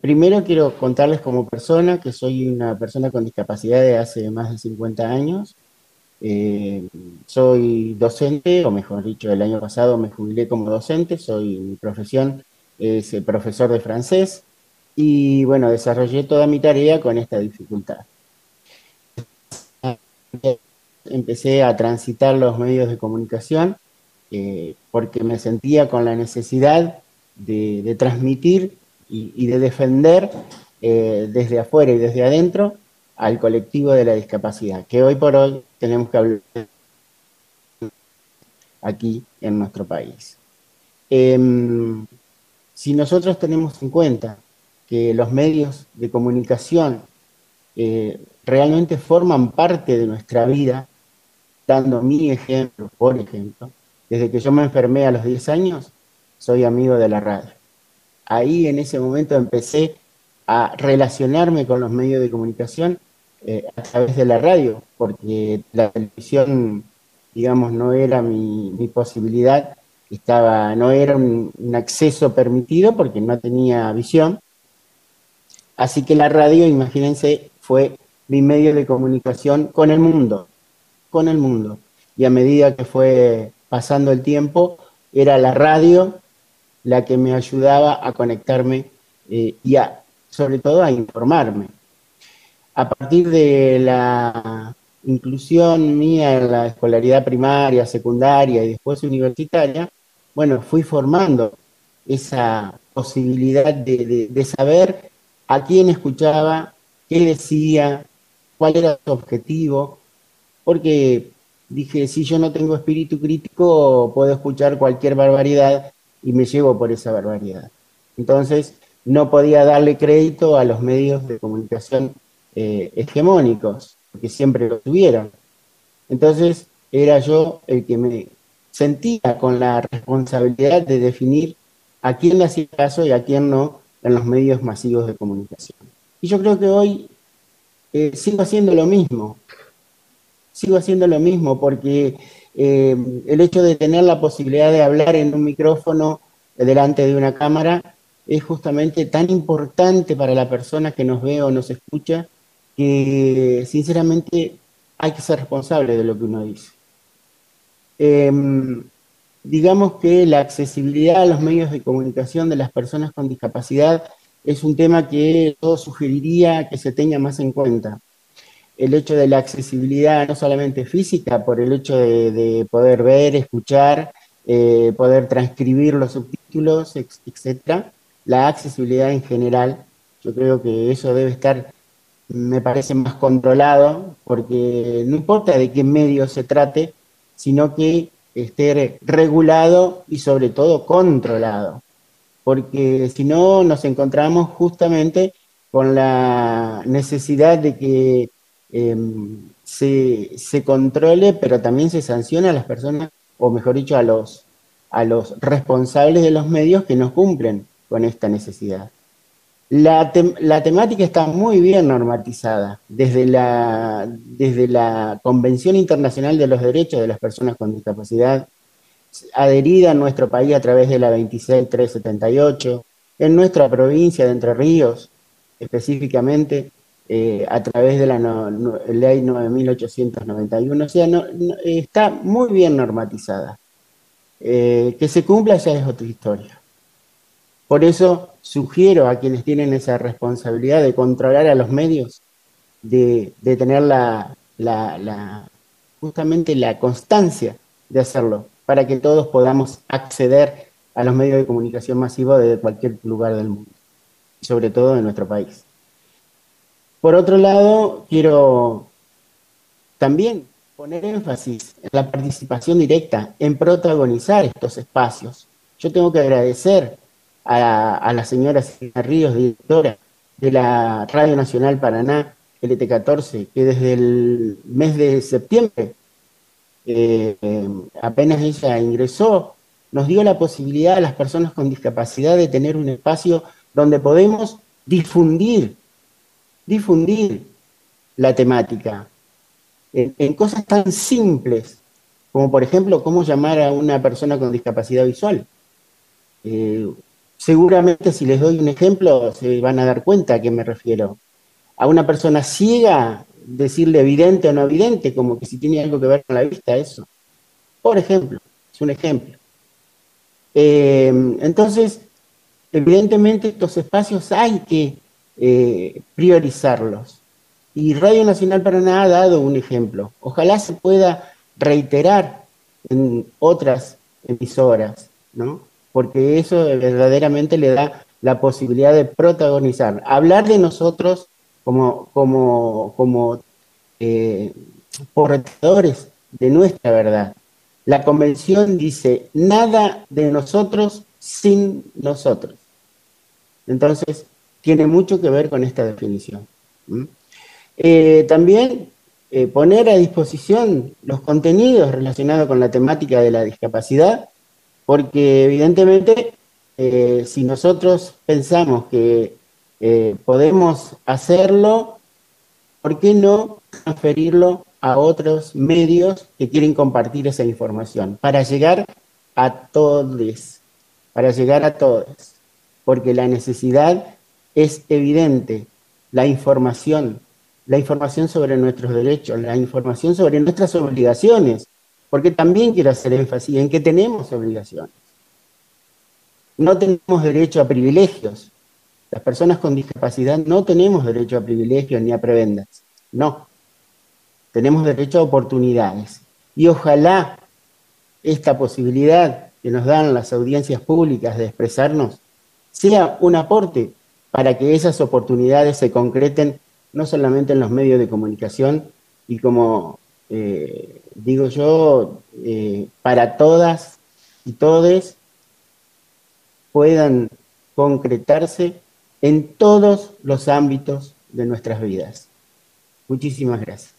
Primero quiero contarles como persona que soy una persona con discapacidad de hace más de 50 años. Eh, soy docente, o mejor dicho, el año pasado me jubilé como docente, soy mi profesión es profesor de francés y bueno, desarrollé toda mi tarea con esta dificultad. Empecé a transitar los medios de comunicación eh, porque me sentía con la necesidad de transmitir y, de defender eh, desde afuera y desde adentro al colectivo de la discapacidad, que hoy por hoy tenemos que hablar aquí en nuestro país. Em, si nosotros tenemos en cuenta que los medios de comunicación eh, realmente forman parte de nuestra vida, dando mi ejemplo, por ejemplo, desde que yo me enfermé a los 10 años, soy amigo de la radio ahí en ese momento empecé a relacionarme con los medios de comunicación eh, a través de la radio, porque la televisión, digamos, no era mi, posibilidad, estaba, no era un, acceso permitido porque no tenía visión. Así que la radio, imagínense, fue mi medio de comunicación con el mundo, con el mundo. Y a medida que fue pasando el tiempo, era la radio la que me ayudaba a conectarme eh, y a, sobre todo a informarme. A partir de la inclusión mía en la escolaridad primaria, secundaria y después universitaria, bueno, fui formando esa posibilidad de, de saber a quién escuchaba, qué decía, cuál era su objetivo, porque dije, si yo no tengo espíritu crítico, puedo escuchar cualquier barbaridad y me llevo por esa barbaridad. Entonces, no podía darle crédito a los medios de comunicación eh, hegemónicos, porque siempre lo tuvieron. Entonces, era yo el que me sentía con la responsabilidad de definir a quién le hacía caso y a quién no en los medios masivos de comunicación. Y yo creo que hoy eh, sigo haciendo lo mismo. Sigo haciendo lo mismo porque eh, el hecho de tener la posibilidad de hablar en un micrófono delante de una cámara es justamente tan importante para la persona que nos ve o nos escucha que sinceramente hay que ser responsable de lo que uno dice. Em, digamos que la accesibilidad a los medios de comunicación de las personas con discapacidad es un tema que yo sugeriría que se tenga más en cuenta el hecho de la accesibilidad no solamente física, por el hecho de, poder ver, escuchar, eh, poder transcribir los subtítulos, etcétera, la accesibilidad en general, yo creo que eso debe estar, me parece, más controlado, porque no importa de qué medio se trate, sino que esté regulado y sobre todo controlado, porque si no nos encontramos justamente con la necesidad de que Em, se, controle, pero también se sanciona a las personas, o mejor dicho, a los, a los responsables de los medios que no cumplen con esta necesidad. La, la, temática está muy bien normatizada desde la, desde la Convención Internacional de los Derechos de las Personas con Discapacidad, adherida en nuestro país a través de la 26378, en nuestra provincia de Entre Ríos específicamente, eh, a través de la ley 9891, o sea, no, está muy bien normatizada. Eh, que se cumpla ya es otra historia. Por eso sugiero a quienes tienen esa responsabilidad de controlar a los medios, de, tener la, justamente la constancia de hacerlo, para que todos podamos acceder a los medios de comunicación masivos de cualquier lugar del mundo, sobre todo en nuestro país. Por otro lado, quiero también poner énfasis en la participación directa, en protagonizar estos espacios. Yo tengo que agradecer a, la señora Silvia Ríos, directora de la Radio Nacional Paraná, LT14, que desde el mes de septiembre, eh, apenas ella ingresó, nos dio la posibilidad a las personas con discapacidad de tener un espacio donde podemos difundir difundir la temática en, cosas tan simples como por ejemplo cómo llamar a una persona con discapacidad visual. Eh, seguramente si les doy un ejemplo se van a dar cuenta a qué me refiero. A una persona ciega, decirle evidente o no evidente, como que si tiene algo que ver con la vista, eso. Por ejemplo, es un ejemplo. Eh, entonces, evidentemente estos espacios hay que eh, priorizarlos. Y Radio Nacional Paraná ha dado un ejemplo. Ojalá se pueda reiterar en otras emisoras, ¿no? Porque eso verdaderamente le da la posibilidad de protagonizar, hablar de nosotros como, como, como eh, portadores de nuestra verdad. La convención dice, nada de nosotros sin nosotros. Entonces, tiene mucho que ver con esta definición. Eh, también eh, poner a disposición los contenidos relacionados con la temática de la discapacidad, porque evidentemente eh, si nosotros pensamos que podemos hacerlo, ¿por qué no transferirlo a otros medios que quieren compartir esa información para llegar a todos, para llegar a todos? Porque la necesidad es evidente, la información, la información sobre nuestros derechos, la información sobre nuestras obligaciones, porque también quiero hacer énfasis en que tenemos obligaciones. No tenemos derecho a privilegios. Las personas con discapacidad no tenemos derecho a privilegios ni a prebendas. No. Tenemos derecho a oportunidades. Y ojalá esta posibilidad que nos dan las audiencias públicas de expresarnos sea un aporte para que esas oportunidades se concreten no solamente en los medios de comunicación y como eh, digo yo, eh, para todas y todes puedan concretarse en todos los ámbitos de nuestras vidas. Muchísimas gracias.